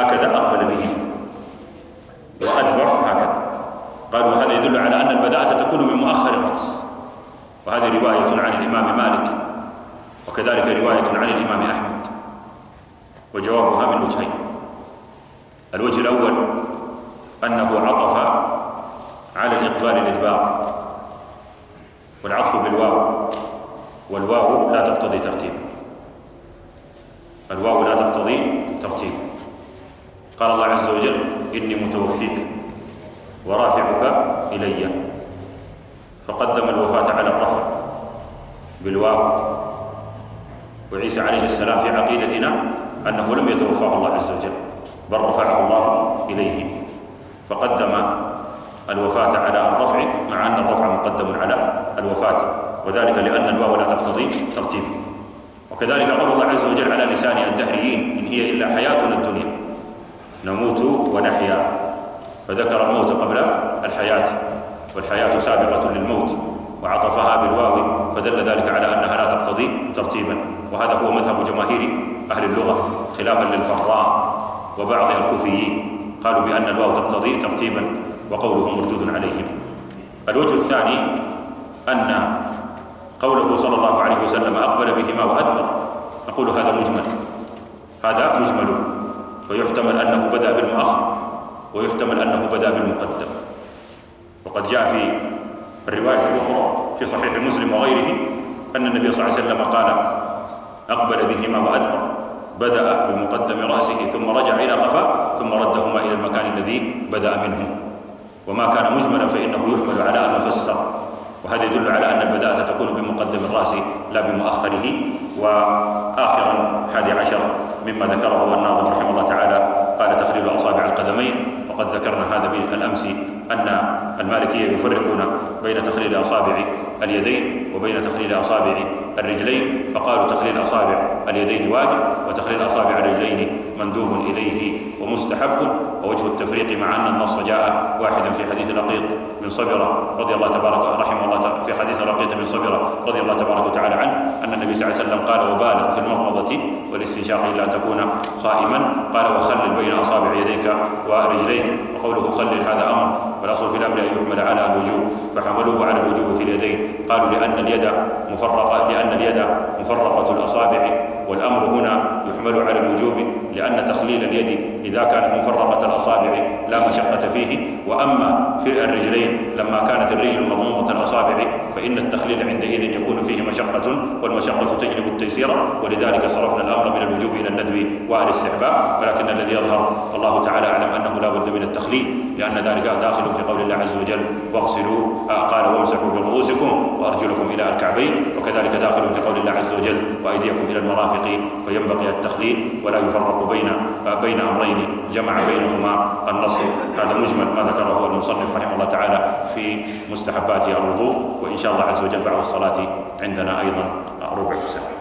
هكذا أقبل بهم وأدبر هكذا. قالوا هذا يدل على أن البداءة تكون من مؤخر الرأس وهذه رواية عن الإمام مالك. وكذلك رواية عن الإمام أحمد. وجوابها من وجهين. الوجه الأول أنه عطف على الإقبال الإدبار والعطف بالواو. والواو لا تقتضي ترتيب. الواو لا تقتضي ترتيب. قال الله عز وجل إني متوفيك ورافعك إلي. فقدم الوفاة على الرفع بالواو. وعيسى عليه السلام في عقيدتنا أنه لم يتوفاه الله عز وجل بل رفعه الله إليه. فقدم الوفاة على الرفع مع أن الرفع مقدم على الوفاة. وذلك لأن الواو لا تقتضي ترتيب. وكذلك قول الله عز وجل على لسان الدهريين إن هي إلا حياتنا الدنيا. نموت ونحيا. فذكر الموت قبل الحياة والحياة سابقة للموت وعطفها بالواو فدل ذلك على أنها لا تقتضي ترتيبا. وهذا هو مذهب جماهير أهل اللغة خلافا للفراء وبعض الكوفيين. قالوا بأن الواو تقتضي ترتيبا وقوله مردود عليهم. الوجه الثاني أن قوله صلى الله عليه وسلم أقبل بهما وأدبر. نقول هذا مجمل. هذا مجمل. فيحتمل أنه بدأ بالمؤخر ويحتمل أنه بدأ بالمقدم. وقد جاء في الرواية الأخرى في صحيح مسلم وغيره أن النبي صلى الله عليه وسلم قال أقبل بهما وأدبر. بدأ بمقدم رأسه ثم رجع إلى قفا ثم ردهما إلى المكان الذي بدأ منه. وما كان مجملا فإنه يحمل على أن يفسر وهذا يدل على أن البداءة تكون بمقدم الرأس لا بمؤخره. وآخرا حادي عشر مما ذكره الناظم رحمه الله تعالى قال تخليل أصابع القدمين وقد ذكرنا هذا بالأمس أن المالكية يفرقون بين تخليل أصابع اليدين وبين تخليل أصابع الرجلين. فقالوا تخليل أصابع اليدين واجب وتخليل أصابع الرجلين مندوب إليه ومستحب. ووجه التفريق مع أن النص جاء واحدا في حديث لقيط بن صبرة رضي الله تبارك رحمه الله في حديث لقيط بن صبرة رضي الله تبارك وتعالى عنه أن النبي صلى الله عليه وسلم قال وبالغ في المضمضة والاستنشاق إلا أن تكون صائما قال وخلل بين أصابع يديك ورجليك. وقوله خلل هذا أمر والأصل في الأمر أن يحمل على الوجوب فحملوه على الوجوب في اليدين. قالوا لأن اليد مفرقة لأن اليد مفرقة الأصابع والأمر هنا يحمل على الوجوب لأن تخليل اليد إذا كانت مفرقة الأصابع لا مشقة فيه. وأما في الرجلين لما كانت الرجل مضمومة الأصابع فإن التخليل عندئذ يكون فيه مشقة. والمشقة تجلب التيسير ولذلك صرفنا الأمر من الوجوب إلى الندب والاستحباب ولكن الذي يظهر الله تعالى أعلم أنه لا بد من التخليل لأن ذلك داخل في قول الله عز وجل واغسلوا قال وامسحوا برؤوسكم وأرجلكم إلى الكعبين وكذلك داخل في قول الله عز وجل وأيديكم إلى المرافق فينبغي التخليل ولا يفرق بين بين أمرين جمع بينهما النص هذا مجمل ما ذكره المصنف رحمه الله تعالى في مستحبات الوضوء وإن شاء الله عز وجل بعد الصلاة عندنا أيضا. arvoksella.